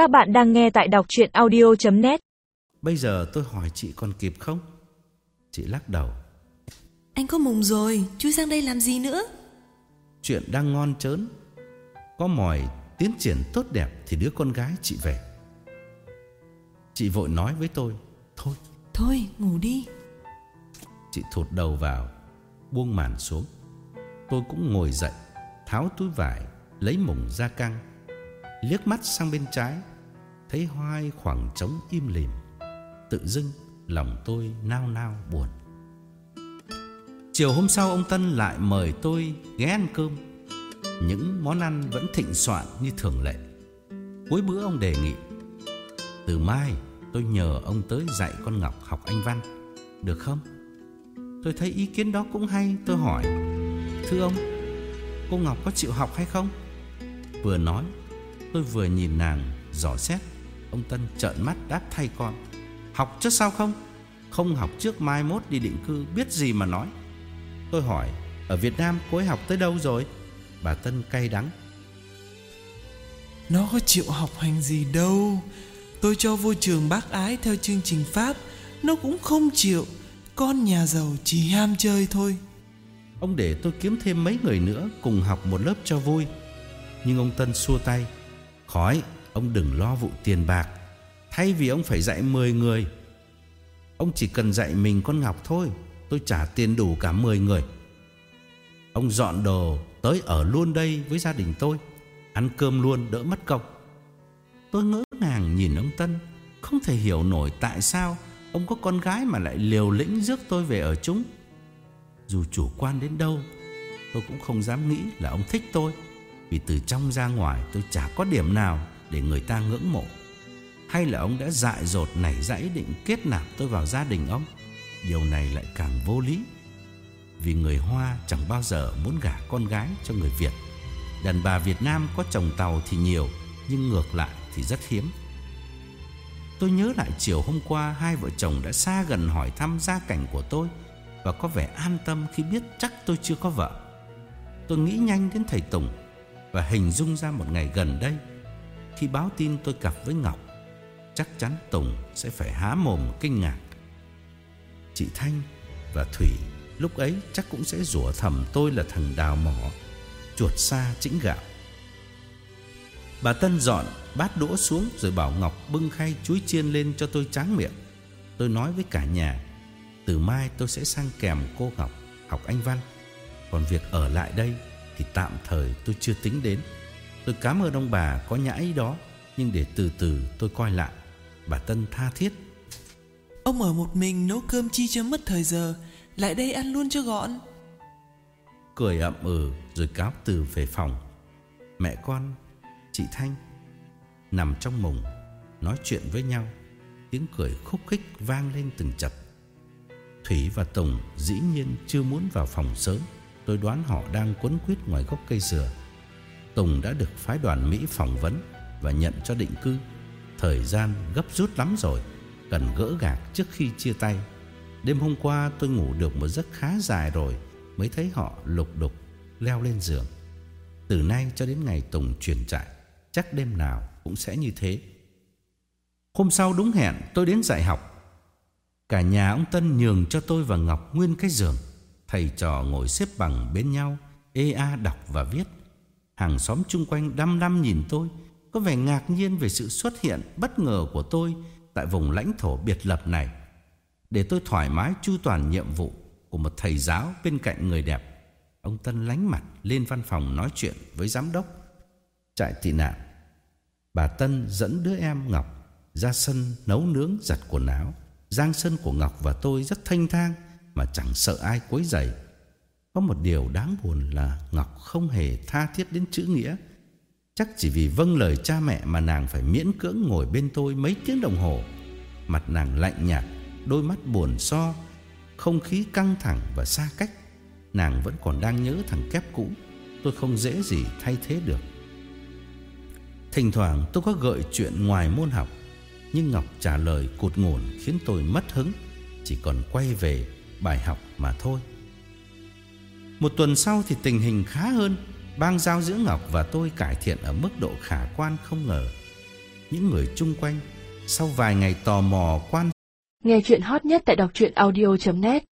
Các bạn đang nghe tại đọc chuyện audio.net Bây giờ tôi hỏi chị còn kịp không? Chị lắc đầu. Anh có mùng rồi, chui sang đây làm gì nữa? Chuyện đang ngon chớn. Có mỏi tiến triển tốt đẹp Thì đứa con gái chị về. Chị vội nói với tôi Thôi. Thôi, ngủ đi. Chị thụt đầu vào Buông màn xuống. Tôi cũng ngồi dậy Tháo túi vải Lấy mùng ra căng Liếc mắt sang bên trái Thấy hoai khoảng trống im lìm, Tự dưng lòng tôi nao nao buồn Chiều hôm sau ông Tân lại mời tôi ghé ăn cơm Những món ăn vẫn thịnh soạn như thường lệ Cuối bữa ông đề nghị, Từ mai tôi nhờ ông tới dạy con Ngọc học Anh Văn, Được không? Tôi thấy ý kiến đó cũng hay, Tôi hỏi, Thưa ông, Cô Ngọc có chịu học hay không? Vừa nói, Tôi vừa nhìn nàng dò xét Ông Tân trợn mắt đáp thay con Học chứ sao không? Không học trước mai mốt đi định cư Biết gì mà nói? Tôi hỏi Ở Việt Nam cô ấy học tới đâu rồi? Bà Tân cay đắng Nó có chịu học hành gì đâu. Tôi cho vô trường bác ái theo chương trình Pháp Nó cũng không chịu. Con nhà giàu chỉ ham chơi thôi. Ông để tôi kiếm thêm mấy người nữa Cùng học một lớp cho vui. Nhưng ông Tân xua tay Khỏi ông đừng lo vụ tiền bạc. Thay vì ông phải dạy 10 người, Ông chỉ cần dạy mình con Ngọc thôi, Tôi trả tiền đủ cả 10 người. Ông dọn đồ tới ở luôn đây với gia đình tôi, Ăn cơm luôn, đỡ mất công. Tôi ngỡ ngàng nhìn ông Tân, Không thể hiểu nổi tại sao Ông có con gái mà lại liều lĩnh rước tôi về ở chúng. Dù chủ quan đến đâu, Tôi cũng không dám nghĩ là ông thích tôi, Vì từ trong ra ngoài tôi chả có điểm nào. Để người ta ngưỡng mộ? Hay là ông đã dại dột nảy dãy định kết nạp tôi vào gia đình ông? Điều này lại càng vô lý, Vì người Hoa chẳng bao giờ muốn gả con gái cho người Việt. Đàn bà Việt Nam có chồng tàu thì nhiều, Nhưng ngược lại thì rất hiếm. Tôi nhớ lại chiều hôm qua, Hai vợ chồng đã xa gần hỏi thăm gia cảnh của tôi Và có vẻ an tâm khi biết chắc tôi chưa có vợ. Tôi nghĩ nhanh đến thầy Tùng Và hình dung ra một ngày gần đây khi báo tin tôi cặp với Ngọc, Chắc chắn Tùng sẽ phải há mồm kinh ngạc. Chị Thanh và Thủy lúc ấy chắc cũng sẽ rủa thầm tôi là thằng đào mỏ, Chuột xa chĩnh gạo. Bà Tân dọn bát đũa xuống rồi bảo Ngọc bưng khay chuối chiên lên cho tôi tráng miệng. Tôi nói với cả nhà, Từ mai tôi sẽ sang kèm cô Ngọc học Anh Văn. Còn việc ở lại đây thì tạm thời tôi chưa tính đến. Tôi cảm ơn ông bà có nhã ý đó Nhưng để từ từ tôi coi lại. Bà Tân tha thiết. Ông ở một mình nấu cơm chi cho mất thời giờ Lại đây ăn luôn cho gọn. Cười ậm ừ rồi cáo từ về phòng. Mẹ con Chị Thanh Nằm trong mùng Nói chuyện với nhau. Tiếng cười khúc khích vang lên từng chập. Thủy và Tùng dĩ nhiên chưa muốn vào phòng sớm. Tôi đoán họ đang quấn quýt ngoài gốc cây dừa Tùng đã được phái đoàn Mỹ phỏng vấn Và nhận cho định cư. Thời gian gấp rút lắm rồi, Cần gỡ gạc trước khi chia tay. Đêm hôm qua tôi ngủ được một giấc khá dài rồi, Mới thấy họ lục đục, leo lên giường. Từ nay cho đến ngày Tùng chuyển trại, Chắc đêm nào cũng sẽ như thế. Hôm sau đúng hẹn, tôi đến dạy học. Cả nhà ông Tân nhường cho tôi và Ngọc nguyên cái giường. Thầy trò ngồi xếp bằng bên nhau, Ê a đọc và viết. Hàng xóm chung quanh đăm đăm nhìn tôi. Có vẻ ngạc nhiên về sự xuất hiện bất ngờ của tôi Tại vùng lãnh thổ biệt lập này. Để tôi thoải mái chu toàn nhiệm vụ Của một thầy giáo bên cạnh người đẹp, Ông Tân lánh mặt lên văn phòng nói chuyện với giám đốc. Trại tị nạn, Bà Tân dẫn đứa em Ngọc ra sân nấu nướng giặt quần áo. Giang sân của Ngọc và tôi rất thanh thang Mà chẳng sợ ai quấy rầy. Có một điều đáng buồn là Ngọc không hề tha thiết đến chữ nghĩa. Chắc chỉ vì vâng lời cha mẹ mà nàng phải miễn cưỡng ngồi bên tôi mấy tiếng đồng hồ. Mặt nàng lạnh nhạt, Đôi mắt buồn so, Không khí căng thẳng và xa cách. Nàng vẫn còn đang nhớ thằng kép cũ. Tôi không dễ gì thay thế được. Thỉnh thoảng tôi có gợi chuyện ngoài môn học, Nhưng Ngọc trả lời cụt ngủn khiến tôi mất hứng. Chỉ còn quay về bài học mà thôi. Một tuần sau thì tình hình khá hơn. Bang giao giữa Ngọc và tôi cải thiện ở mức độ khả quan không ngờ. Những người chung quanh sau vài ngày tò mò quan Nghe chuyện hot nhất tại đọc truyện audio.net